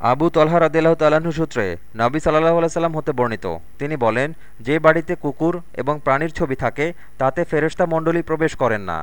আবু তলহা রদিল্লাহ তাল্লাহ্ন সূত্রে নবী সাল্লাহ আলাইসাল্লাম হতে বর্ণিত। তিনি বলেন, যে বাড়িতে কুকুর এবং প্রাণীর ছবি থাকে, তাতে ফেরেশতা মণ্ডলী প্রবেশ করেন না।